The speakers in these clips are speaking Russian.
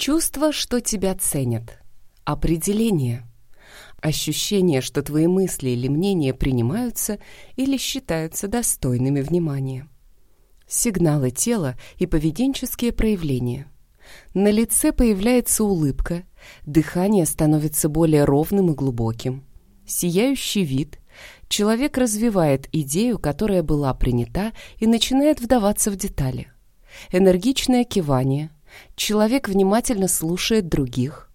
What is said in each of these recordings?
Чувство, что тебя ценят. Определение. Ощущение, что твои мысли или мнения принимаются или считаются достойными внимания. Сигналы тела и поведенческие проявления. На лице появляется улыбка, дыхание становится более ровным и глубоким. Сияющий вид. Человек развивает идею, которая была принята, и начинает вдаваться в детали. Энергичное кивание – Человек внимательно слушает других.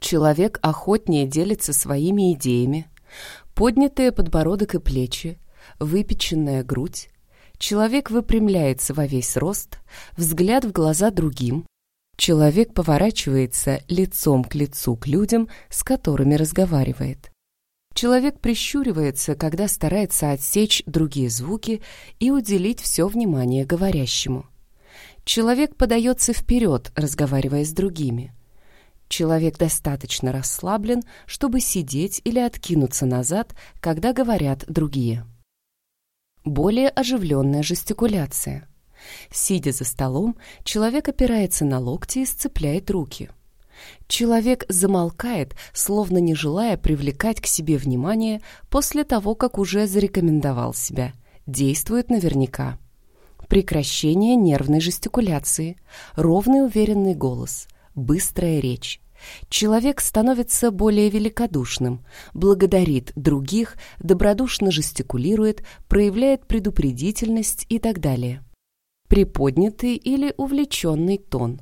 Человек охотнее делится своими идеями. Поднятые подбородок и плечи, выпеченная грудь. Человек выпрямляется во весь рост, взгляд в глаза другим. Человек поворачивается лицом к лицу к людям, с которыми разговаривает. Человек прищуривается, когда старается отсечь другие звуки и уделить все внимание говорящему. Человек подается вперед, разговаривая с другими. Человек достаточно расслаблен, чтобы сидеть или откинуться назад, когда говорят другие. Более оживленная жестикуляция. Сидя за столом, человек опирается на локти и сцепляет руки. Человек замолкает, словно не желая привлекать к себе внимание после того, как уже зарекомендовал себя. Действует наверняка прекращение нервной жестикуляции, ровный уверенный голос, быстрая речь. Человек становится более великодушным, благодарит других, добродушно жестикулирует, проявляет предупредительность и так далее. Приподнятый или увлеченный тон.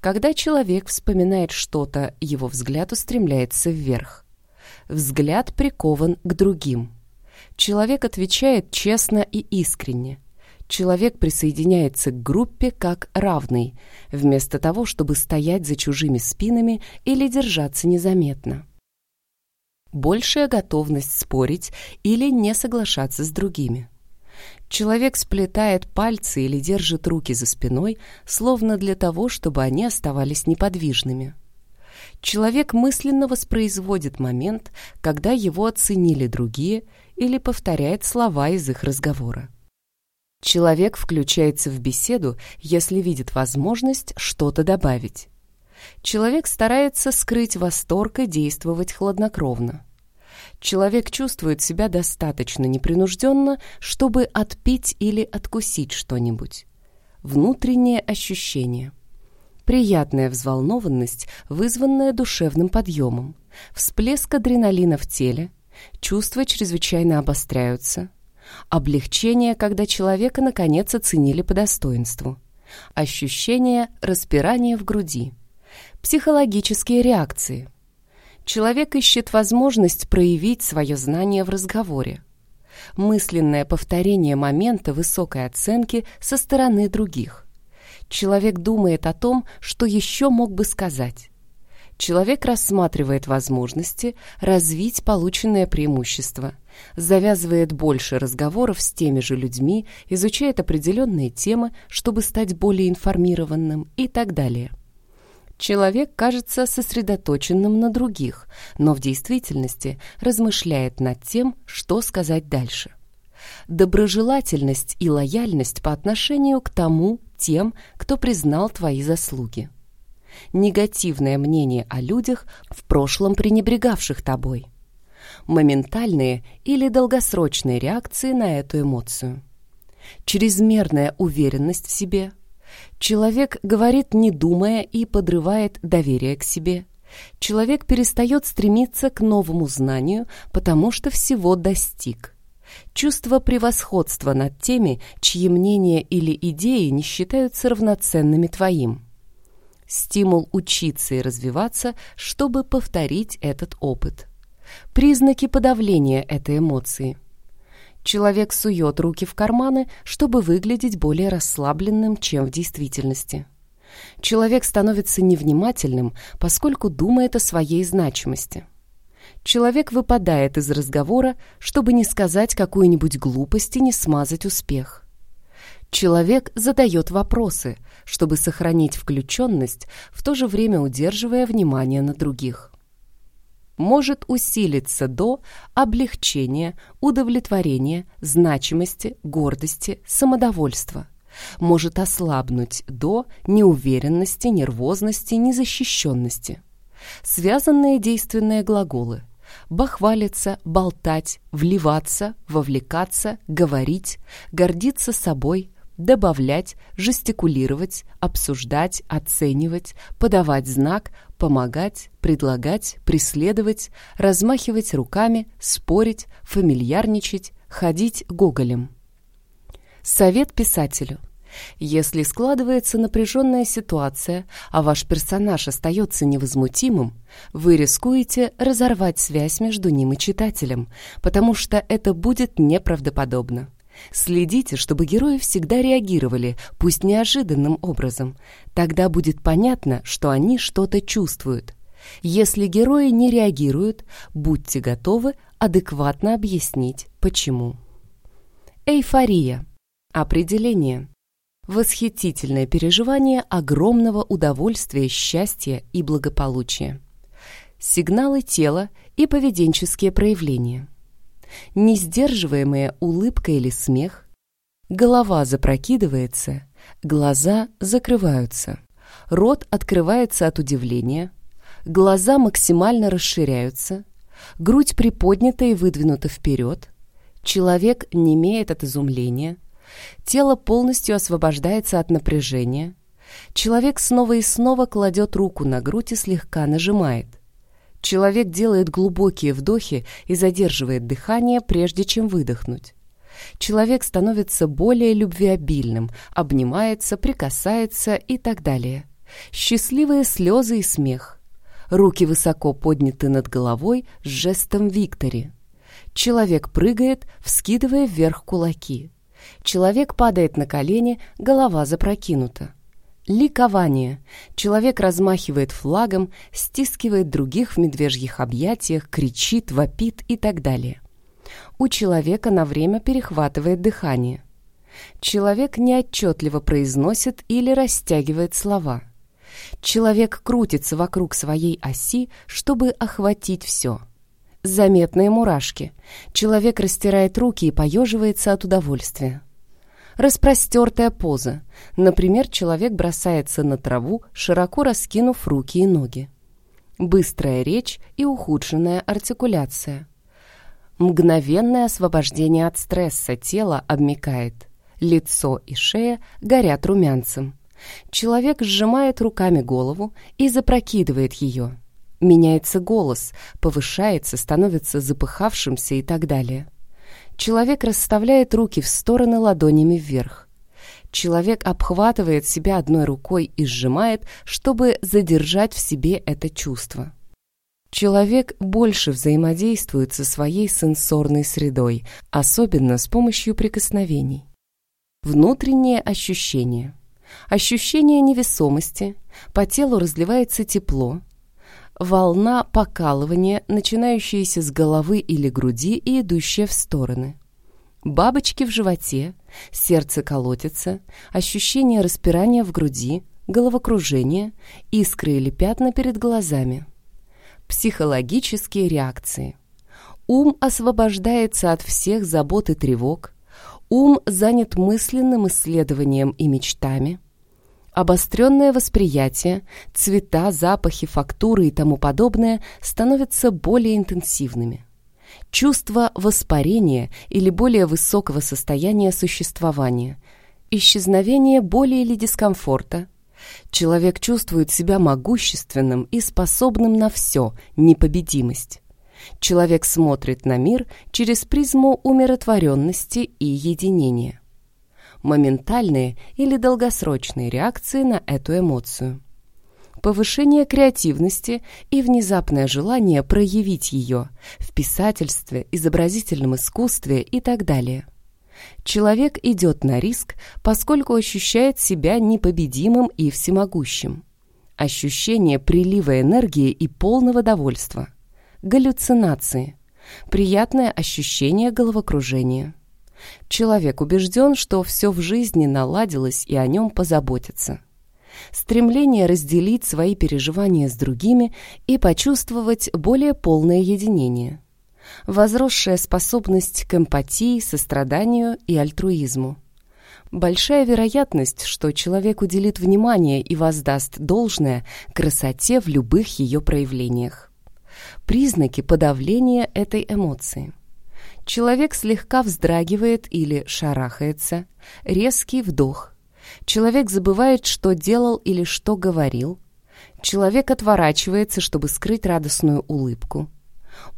Когда человек вспоминает что-то, его взгляд устремляется вверх. Взгляд прикован к другим. Человек отвечает честно и искренне человек присоединяется к группе как равный, вместо того, чтобы стоять за чужими спинами или держаться незаметно. Большая готовность спорить или не соглашаться с другими. Человек сплетает пальцы или держит руки за спиной, словно для того, чтобы они оставались неподвижными. Человек мысленно воспроизводит момент, когда его оценили другие, или повторяет слова из их разговора. Человек включается в беседу, если видит возможность что-то добавить. Человек старается скрыть восторг и действовать хладнокровно. Человек чувствует себя достаточно непринужденно, чтобы отпить или откусить что-нибудь. Внутреннее ощущение. Приятная взволнованность, вызванная душевным подъемом. Всплеск адреналина в теле. Чувства чрезвычайно обостряются – Облегчение, когда человека наконец оценили по достоинству. Ощущение распирания в груди. Психологические реакции. Человек ищет возможность проявить свое знание в разговоре. Мысленное повторение момента высокой оценки со стороны других. Человек думает о том, что еще мог бы сказать. Человек рассматривает возможности развить полученное преимущество – завязывает больше разговоров с теми же людьми, изучает определенные темы, чтобы стать более информированным и так далее. Человек кажется сосредоточенным на других, но в действительности размышляет над тем, что сказать дальше. Доброжелательность и лояльность по отношению к тому, тем, кто признал твои заслуги. Негативное мнение о людях, в прошлом пренебрегавших тобой моментальные или долгосрочные реакции на эту эмоцию. Чрезмерная уверенность в себе. Человек говорит не думая и подрывает доверие к себе. Человек перестает стремиться к новому знанию, потому что всего достиг. Чувство превосходства над теми, чьи мнения или идеи не считаются равноценными твоим. Стимул учиться и развиваться, чтобы повторить этот опыт признаки подавления этой эмоции. Человек сует руки в карманы, чтобы выглядеть более расслабленным, чем в действительности. Человек становится невнимательным, поскольку думает о своей значимости. Человек выпадает из разговора, чтобы не сказать какую-нибудь глупость и не смазать успех. Человек задает вопросы, чтобы сохранить включенность, в то же время удерживая внимание на других может усилиться до облегчения, удовлетворения, значимости, гордости, самодовольства. может ослабнуть до неуверенности, нервозности, незащищенности. Связанные действенные глаголы – бахвалиться, болтать, вливаться, вовлекаться, говорить, гордиться собой, добавлять, жестикулировать, обсуждать, оценивать, подавать знак, помогать, предлагать, преследовать, размахивать руками, спорить, фамильярничать, ходить гоголем. Совет писателю. Если складывается напряженная ситуация, а ваш персонаж остается невозмутимым, вы рискуете разорвать связь между ним и читателем, потому что это будет неправдоподобно. Следите, чтобы герои всегда реагировали, пусть неожиданным образом. Тогда будет понятно, что они что-то чувствуют. Если герои не реагируют, будьте готовы адекватно объяснить, почему. Эйфория. Определение. Восхитительное переживание огромного удовольствия, счастья и благополучия. Сигналы тела и поведенческие проявления. Несдерживаемая улыбка или смех. Голова запрокидывается, глаза закрываются. Рот открывается от удивления. Глаза максимально расширяются. Грудь приподнята и выдвинута вперед. Человек не имеет от изумления – Тело полностью освобождается от напряжения. Человек снова и снова кладет руку на грудь и слегка нажимает. Человек делает глубокие вдохи и задерживает дыхание, прежде чем выдохнуть. Человек становится более любвеобильным, обнимается, прикасается и так далее. Счастливые слезы и смех. Руки высоко подняты над головой с жестом Виктори. Человек прыгает, вскидывая вверх кулаки. Человек падает на колени, голова запрокинута. Ликование. Человек размахивает флагом, стискивает других в медвежьих объятиях, кричит, вопит и так далее. У человека на время перехватывает дыхание. Человек неотчетливо произносит или растягивает слова. Человек крутится вокруг своей оси, чтобы охватить все. Заметные мурашки. Человек растирает руки и поеживается от удовольствия. Распростертая поза. Например, человек бросается на траву, широко раскинув руки и ноги. Быстрая речь и ухудшенная артикуляция. Мгновенное освобождение от стресса, тело обмекает. Лицо и шея горят румянцем. Человек сжимает руками голову и запрокидывает ее. Меняется голос, повышается, становится запыхавшимся и так далее. Человек расставляет руки в стороны ладонями вверх. Человек обхватывает себя одной рукой и сжимает, чтобы задержать в себе это чувство. Человек больше взаимодействует со своей сенсорной средой, особенно с помощью прикосновений. Внутренние ощущения. Ощущение невесомости, по телу разливается тепло, волна покалывания, начинающаяся с головы или груди и идущая в стороны. Бабочки в животе, сердце колотится, ощущение распирания в груди, головокружение, искры или пятна перед глазами. Психологические реакции. Ум освобождается от всех забот и тревог. Ум занят мысленным исследованием и мечтами – Обостренное восприятие, цвета, запахи, фактуры и тому подобное становятся более интенсивными. Чувство воспарения или более высокого состояния существования, исчезновение боли или дискомфорта. Человек чувствует себя могущественным и способным на все, непобедимость. Человек смотрит на мир через призму умиротворенности и единения моментальные или долгосрочные реакции на эту эмоцию. Повышение креативности и внезапное желание проявить ее в писательстве, изобразительном искусстве и так далее. Человек идет на риск, поскольку ощущает себя непобедимым и всемогущим. Ощущение прилива энергии и полного довольства. Галлюцинации. Приятное ощущение головокружения. Человек убежден, что все в жизни наладилось и о нем позаботятся. Стремление разделить свои переживания с другими и почувствовать более полное единение. Возросшая способность к эмпатии, состраданию и альтруизму. Большая вероятность, что человек уделит внимание и воздаст должное красоте в любых ее проявлениях. Признаки подавления этой эмоции. Человек слегка вздрагивает или шарахается, резкий вдох. Человек забывает, что делал или что говорил. Человек отворачивается, чтобы скрыть радостную улыбку.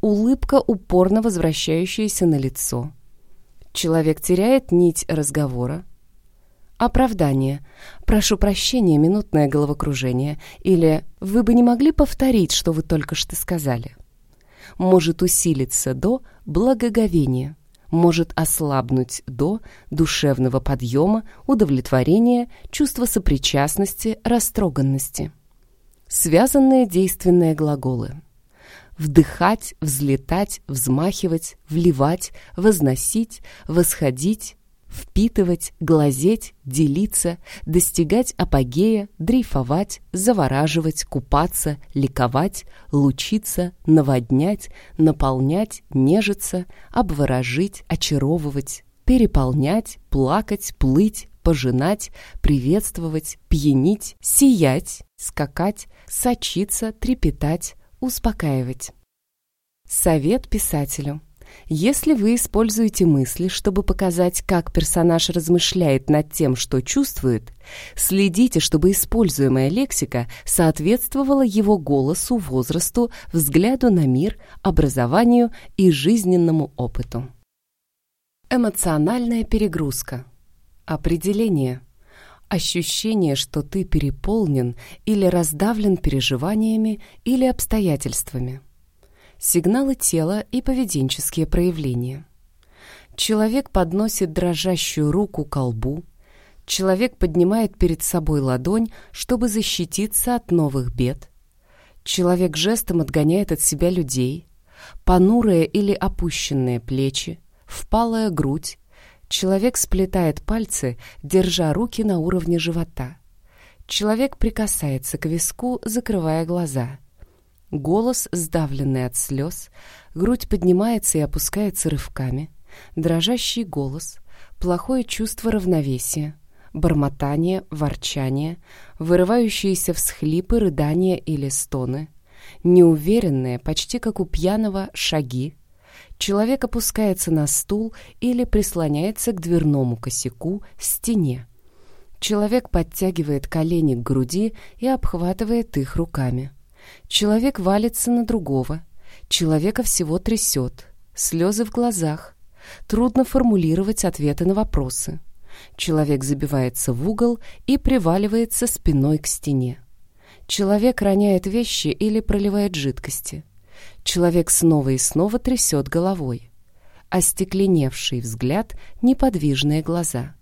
Улыбка, упорно возвращающаяся на лицо. Человек теряет нить разговора. Оправдание. Прошу прощения, минутное головокружение. Или вы бы не могли повторить, что вы только что сказали? Может усилиться до благоговения. Может ослабнуть до душевного подъема, удовлетворения, чувства сопричастности, растроганности. Связанные действенные глаголы. Вдыхать, взлетать, взмахивать, вливать, возносить, восходить, впитывать, глазеть, делиться, достигать апогея, дрейфовать, завораживать, купаться, ликовать, лучиться, наводнять, наполнять, нежиться, обворожить, очаровывать, переполнять, плакать, плыть, пожинать, приветствовать, пьянить, сиять, скакать, сочиться, трепетать, успокаивать. Совет писателю. Если вы используете мысли, чтобы показать, как персонаж размышляет над тем, что чувствует, следите, чтобы используемая лексика соответствовала его голосу, возрасту, взгляду на мир, образованию и жизненному опыту. Эмоциональная перегрузка. Определение. Ощущение, что ты переполнен или раздавлен переживаниями или обстоятельствами сигналы тела и поведенческие проявления. Человек подносит дрожащую руку к лбу, человек поднимает перед собой ладонь, чтобы защититься от новых бед, человек жестом отгоняет от себя людей, понурые или опущенные плечи, впалая грудь, человек сплетает пальцы, держа руки на уровне живота, человек прикасается к виску, закрывая глаза – Голос, сдавленный от слез, грудь поднимается и опускается рывками, дрожащий голос, плохое чувство равновесия, бормотание, ворчание, вырывающиеся всхлипы, рыдания или стоны, неуверенные, почти как у пьяного, шаги. Человек опускается на стул или прислоняется к дверному косяку, стене. Человек подтягивает колени к груди и обхватывает их руками. Человек валится на другого. Человека всего трясет. Слезы в глазах. Трудно формулировать ответы на вопросы. Человек забивается в угол и приваливается спиной к стене. Человек роняет вещи или проливает жидкости. Человек снова и снова трясет головой. Остекленевший взгляд, неподвижные глаза.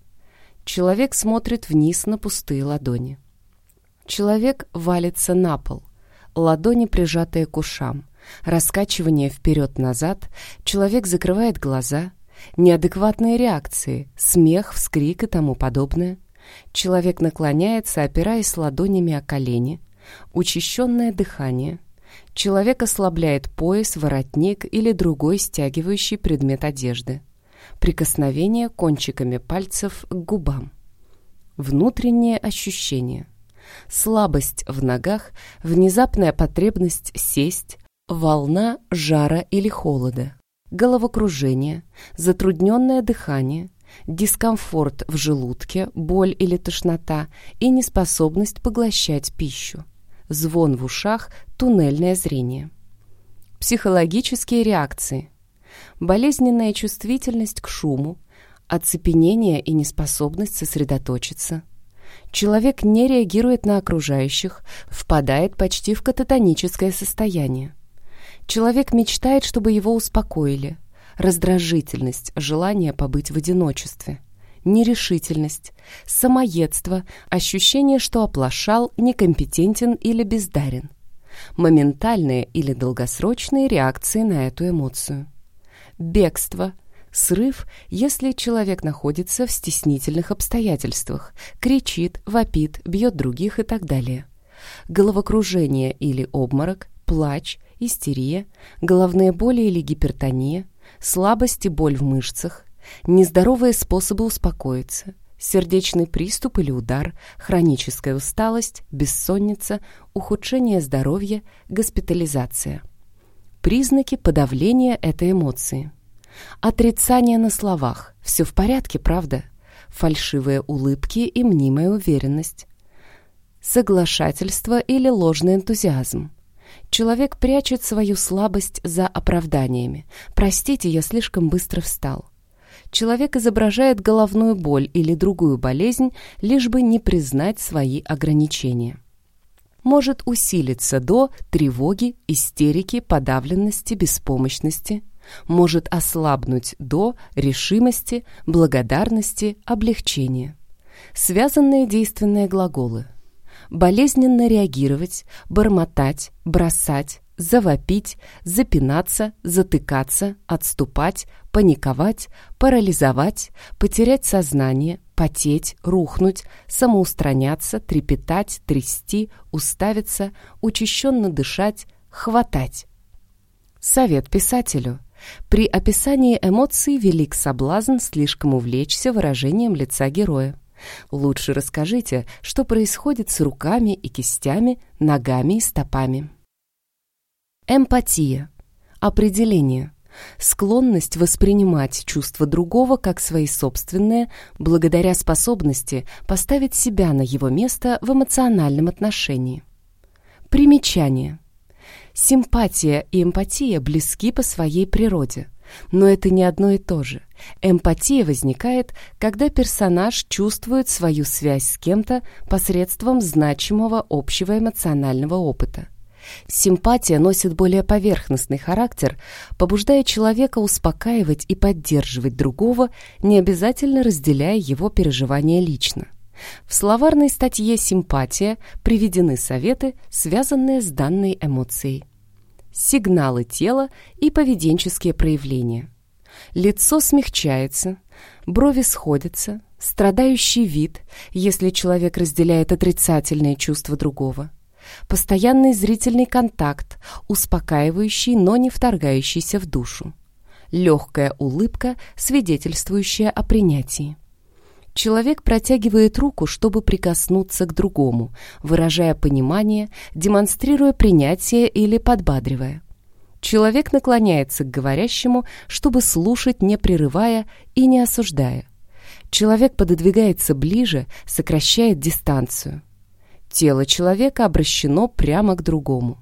Человек смотрит вниз на пустые ладони. Человек валится на пол ладони прижатые к ушам, раскачивание вперед-назад, человек закрывает глаза, неадекватные реакции, смех, вскрик и тому подобное. Человек наклоняется, опираясь ладонями о колени, учащенное дыхание. Человек ослабляет пояс, воротник или другой стягивающий предмет одежды. Прикосновение кончиками пальцев к губам. Внутреннее ощущение слабость в ногах, внезапная потребность сесть, волна жара или холода, головокружение, затрудненное дыхание, дискомфорт в желудке, боль или тошнота и неспособность поглощать пищу, звон в ушах, туннельное зрение. Психологические реакции. Болезненная чувствительность к шуму, оцепенение и неспособность сосредоточиться – Человек не реагирует на окружающих, впадает почти в кататоническое состояние. Человек мечтает, чтобы его успокоили. Раздражительность, желание побыть в одиночестве. Нерешительность, самоедство, ощущение, что оплошал, некомпетентен или бездарен. Моментальные или долгосрочные реакции на эту эмоцию. Бегство, Срыв, если человек находится в стеснительных обстоятельствах, кричит, вопит, бьет других и так далее. Головокружение или обморок, плач, истерия, головные боли или гипертония, слабость и боль в мышцах, нездоровые способы успокоиться, сердечный приступ или удар, хроническая усталость, бессонница, ухудшение здоровья, госпитализация. Признаки подавления этой эмоции. Отрицание на словах. Все в порядке, правда? Фальшивые улыбки и мнимая уверенность. Соглашательство или ложный энтузиазм. Человек прячет свою слабость за оправданиями. «Простите, я слишком быстро встал» человек изображает головную боль или другую болезнь, лишь бы не признать свои ограничения. Может усилиться до тревоги, истерики, подавленности, беспомощности. Может ослабнуть до решимости, благодарности, облегчения. Связанные действенные глаголы. Болезненно реагировать, бормотать, бросать, завопить, запинаться, затыкаться, отступать, паниковать, парализовать, потерять сознание, потеть, рухнуть, самоустраняться, трепетать, трясти, уставиться, учащенно дышать, хватать. Совет писателю. При описании эмоций велик соблазн слишком увлечься выражением лица героя. Лучше расскажите, что происходит с руками и кистями, ногами и стопами. Эмпатия. Определение. Склонность воспринимать чувства другого как свои собственные, благодаря способности поставить себя на его место в эмоциональном отношении. Примечание. Симпатия и эмпатия близки по своей природе, но это не одно и то же. Эмпатия возникает, когда персонаж чувствует свою связь с кем-то посредством значимого общего эмоционального опыта. Симпатия носит более поверхностный характер, побуждая человека успокаивать и поддерживать другого, не обязательно разделяя его переживания лично. В словарной статье «Симпатия» приведены советы, связанные с данной эмоцией. Сигналы тела и поведенческие проявления. Лицо смягчается, брови сходятся, страдающий вид, если человек разделяет отрицательные чувства другого – Постоянный зрительный контакт, успокаивающий, но не вторгающийся в душу. Легкая улыбка, свидетельствующая о принятии. Человек протягивает руку, чтобы прикоснуться к другому, выражая понимание, демонстрируя принятие или подбадривая. Человек наклоняется к говорящему, чтобы слушать, не прерывая и не осуждая. Человек пододвигается ближе, сокращает дистанцию. Тело человека обращено прямо к другому.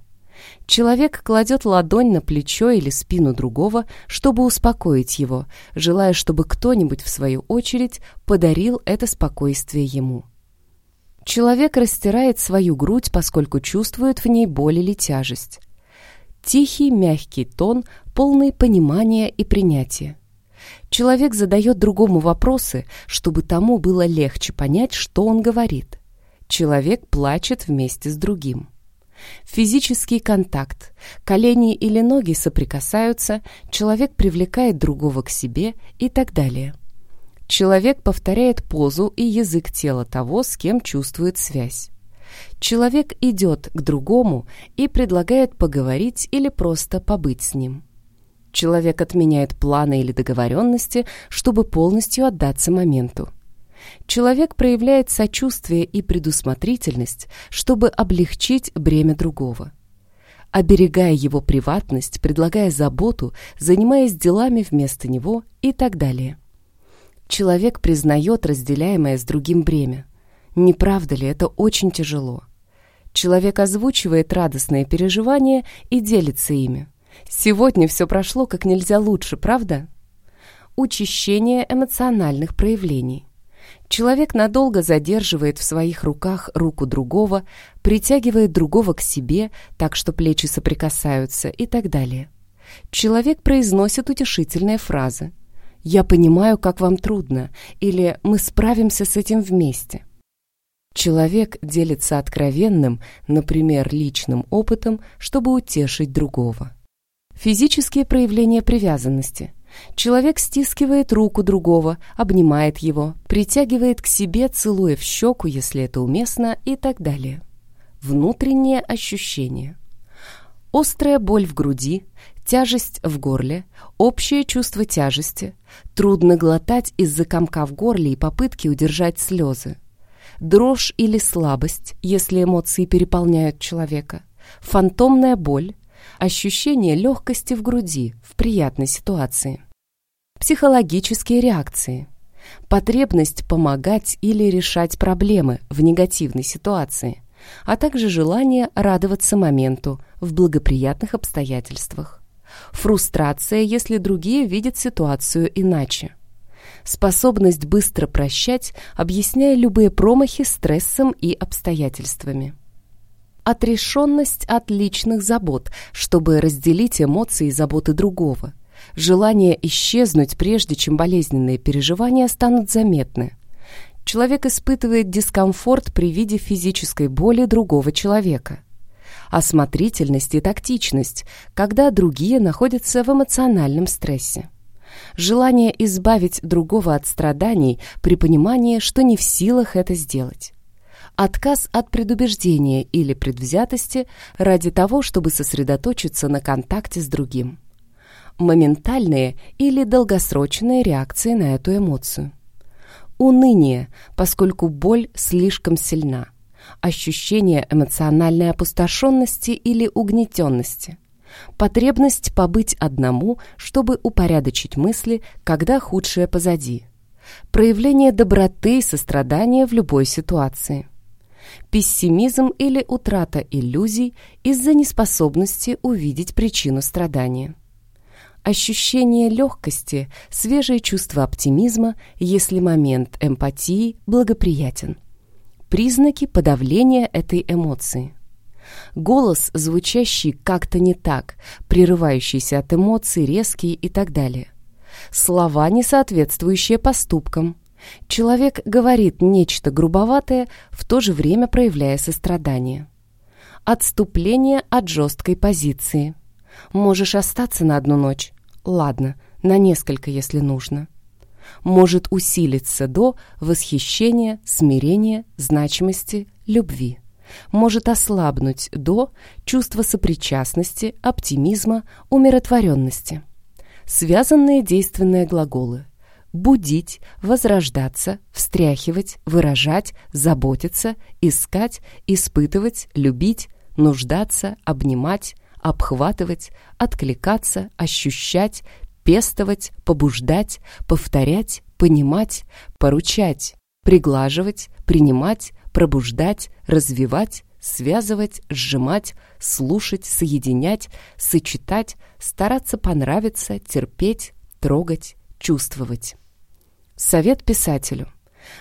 Человек кладет ладонь на плечо или спину другого, чтобы успокоить его, желая, чтобы кто-нибудь, в свою очередь, подарил это спокойствие ему. Человек растирает свою грудь, поскольку чувствует в ней боль или тяжесть. Тихий, мягкий тон, полный понимания и принятия. Человек задает другому вопросы, чтобы тому было легче понять, что он говорит. Человек плачет вместе с другим. Физический контакт. Колени или ноги соприкасаются, человек привлекает другого к себе и так далее. Человек повторяет позу и язык тела того, с кем чувствует связь. Человек идет к другому и предлагает поговорить или просто побыть с ним. Человек отменяет планы или договоренности, чтобы полностью отдаться моменту. Человек проявляет сочувствие и предусмотрительность, чтобы облегчить бремя другого. Оберегая его приватность, предлагая заботу, занимаясь делами вместо него и так далее. Человек признает разделяемое с другим бремя. Не правда ли это очень тяжело? Человек озвучивает радостные переживания и делится ими. Сегодня все прошло как нельзя лучше, правда? Учащение эмоциональных проявлений. Человек надолго задерживает в своих руках руку другого, притягивает другого к себе, так что плечи соприкасаются и так далее. Человек произносит утешительные фразы. «Я понимаю, как вам трудно» или «Мы справимся с этим вместе». Человек делится откровенным, например, личным опытом, чтобы утешить другого. Физические проявления привязанности – Человек стискивает руку другого, обнимает его, притягивает к себе, целуя в щеку, если это уместно, и так далее. Внутреннее ощущение. Острая боль в груди, тяжесть в горле, общее чувство тяжести, трудно глотать из-за комка в горле и попытки удержать слезы, дрожь или слабость, если эмоции переполняют человека, фантомная боль, ощущение легкости в груди в приятной ситуации, психологические реакции, потребность помогать или решать проблемы в негативной ситуации, а также желание радоваться моменту в благоприятных обстоятельствах, фрустрация, если другие видят ситуацию иначе, способность быстро прощать, объясняя любые промахи стрессом и обстоятельствами. Отрешенность от личных забот, чтобы разделить эмоции и заботы другого. Желание исчезнуть, прежде чем болезненные переживания станут заметны. Человек испытывает дискомфорт при виде физической боли другого человека. Осмотрительность и тактичность, когда другие находятся в эмоциональном стрессе желание избавить другого от страданий при понимании, что не в силах это сделать. Отказ от предубеждения или предвзятости ради того, чтобы сосредоточиться на контакте с другим. Моментальные или долгосрочные реакции на эту эмоцию. Уныние, поскольку боль слишком сильна. Ощущение эмоциональной опустошенности или угнетенности – Потребность побыть одному, чтобы упорядочить мысли, когда худшее позади. Проявление доброты и сострадания в любой ситуации. Пессимизм или утрата иллюзий из-за неспособности увидеть причину страдания. Ощущение легкости, свежее чувство оптимизма, если момент эмпатии благоприятен. Признаки подавления этой эмоции – голос, звучащий как-то не так, прерывающийся от эмоций, резкий и так далее. Слова, не соответствующие поступкам. Человек говорит нечто грубоватое, в то же время проявляя сострадание. Отступление от жесткой позиции. Можешь остаться на одну ночь? Ладно, на несколько, если нужно. Может усилиться до восхищения, смирения, значимости, любви может ослабнуть до чувства сопричастности, оптимизма, умиротворенности. Связанные действенные глаголы будить, возрождаться, встряхивать, выражать, заботиться, искать, испытывать, любить, нуждаться, обнимать, обхватывать, откликаться, ощущать, пестовать, побуждать, повторять, понимать, поручать, приглаживать, принимать, пробуждать, развивать, связывать, сжимать, слушать, соединять, сочетать, стараться понравиться, терпеть, трогать, чувствовать. Совет писателю.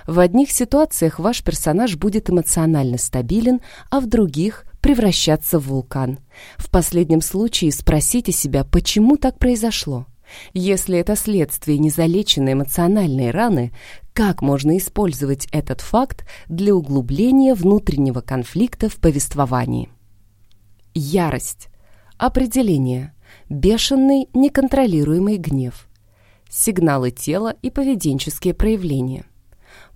В одних ситуациях ваш персонаж будет эмоционально стабилен, а в других превращаться в вулкан. В последнем случае спросите себя, почему так произошло. Если это следствие незалеченной эмоциональной раны, как можно использовать этот факт для углубления внутреннего конфликта в повествовании? Ярость. Определение. Бешеный, неконтролируемый гнев. Сигналы тела и поведенческие проявления.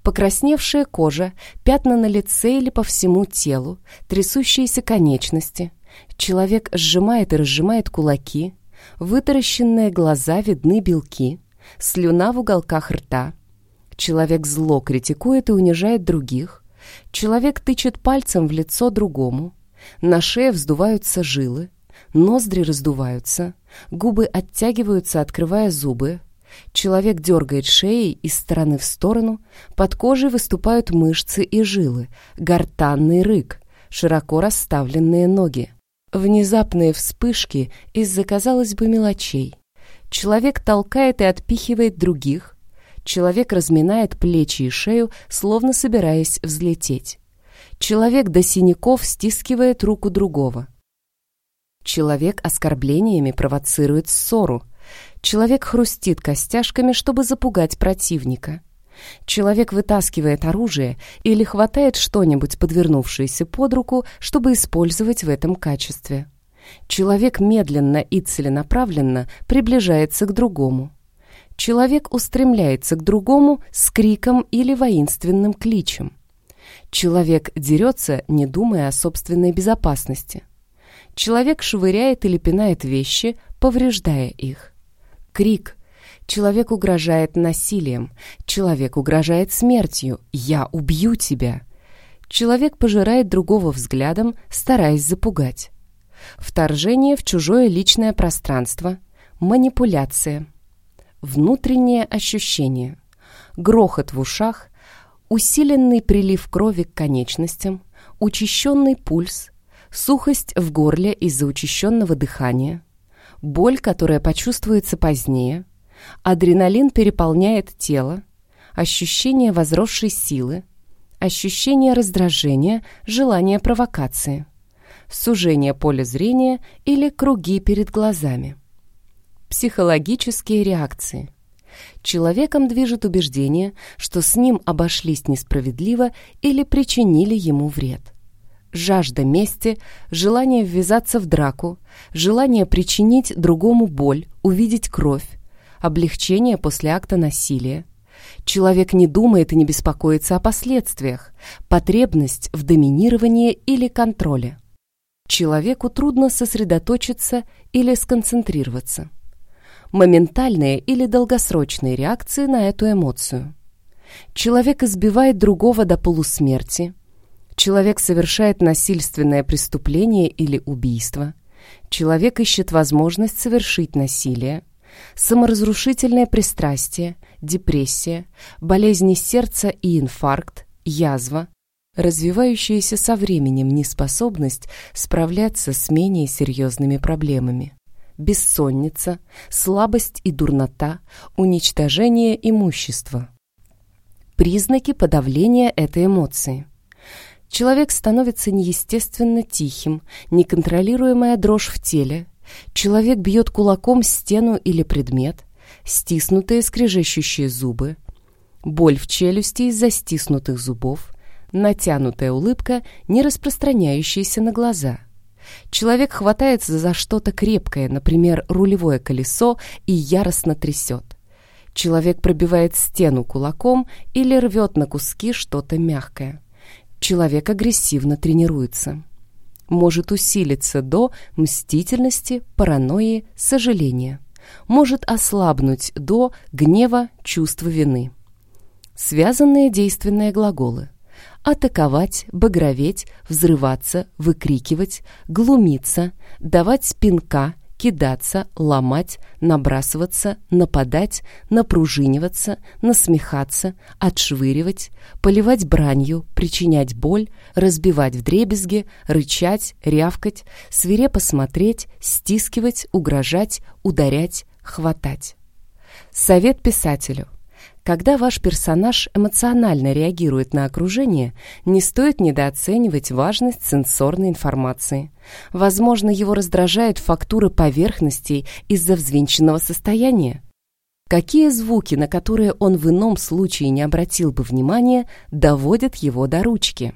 Покрасневшая кожа, пятна на лице или по всему телу, трясущиеся конечности. Человек сжимает и разжимает кулаки, Вытаращенные глаза видны белки, слюна в уголках рта. Человек зло критикует и унижает других. Человек тычет пальцем в лицо другому. На шее вздуваются жилы, ноздри раздуваются, губы оттягиваются, открывая зубы. Человек дергает шеей из стороны в сторону, под кожей выступают мышцы и жилы, гортанный рык, широко расставленные ноги. Внезапные вспышки из-за, казалось бы, мелочей. Человек толкает и отпихивает других. Человек разминает плечи и шею, словно собираясь взлететь. Человек до синяков стискивает руку другого. Человек оскорблениями провоцирует ссору. Человек хрустит костяшками, чтобы запугать противника. Человек вытаскивает оружие или хватает что-нибудь, подвернувшееся под руку, чтобы использовать в этом качестве. Человек медленно и целенаправленно приближается к другому. Человек устремляется к другому с криком или воинственным кличем. Человек дерется, не думая о собственной безопасности. Человек швыряет или пинает вещи, повреждая их. Крик. Человек угрожает насилием. Человек угрожает смертью. «Я убью тебя!» Человек пожирает другого взглядом, стараясь запугать. Вторжение в чужое личное пространство. Манипуляция. Внутреннее ощущение. Грохот в ушах. Усиленный прилив крови к конечностям. Учащенный пульс. Сухость в горле из-за учащенного дыхания. Боль, которая почувствуется позднее. Адреналин переполняет тело. Ощущение возросшей силы. Ощущение раздражения, желание провокации сужение поля зрения или круги перед глазами. Психологические реакции. Человеком движет убеждение, что с ним обошлись несправедливо или причинили ему вред. Жажда мести, желание ввязаться в драку, желание причинить другому боль, увидеть кровь, облегчение после акта насилия. Человек не думает и не беспокоится о последствиях, потребность в доминировании или контроле человеку трудно сосредоточиться или сконцентрироваться. Моментальные или долгосрочные реакции на эту эмоцию. Человек избивает другого до полусмерти. Человек совершает насильственное преступление или убийство. Человек ищет возможность совершить насилие. Саморазрушительное пристрастие, депрессия, болезни сердца и инфаркт, язва, развивающаяся со временем неспособность справляться с менее серьезными проблемами. Бессонница, слабость и дурнота, уничтожение имущества. Признаки подавления этой эмоции. Человек становится неестественно тихим, неконтролируемая дрожь в теле. Человек бьет кулаком стену или предмет, стиснутые скрежещущие зубы, боль в челюсти из-за стиснутых зубов, натянутая улыбка, не распространяющаяся на глаза. Человек хватается за что-то крепкое, например, рулевое колесо, и яростно трясет. Человек пробивает стену кулаком или рвет на куски что-то мягкое. Человек агрессивно тренируется. Может усилиться до мстительности, паранойи, сожаления. Может ослабнуть до гнева, чувства вины. Связанные действенные глаголы атаковать, багроветь, взрываться, выкрикивать, глумиться, давать спинка, кидаться, ломать, набрасываться, нападать, напружиниваться, насмехаться, отшвыривать, поливать бранью, причинять боль, разбивать вдребезги, рычать, рявкать, свирепо смотреть, стискивать, угрожать, ударять, хватать. Совет писателю. Когда ваш персонаж эмоционально реагирует на окружение, не стоит недооценивать важность сенсорной информации. Возможно, его раздражает фактура поверхностей из-за взвинченного состояния. Какие звуки, на которые он в ином случае не обратил бы внимания, доводят его до ручки?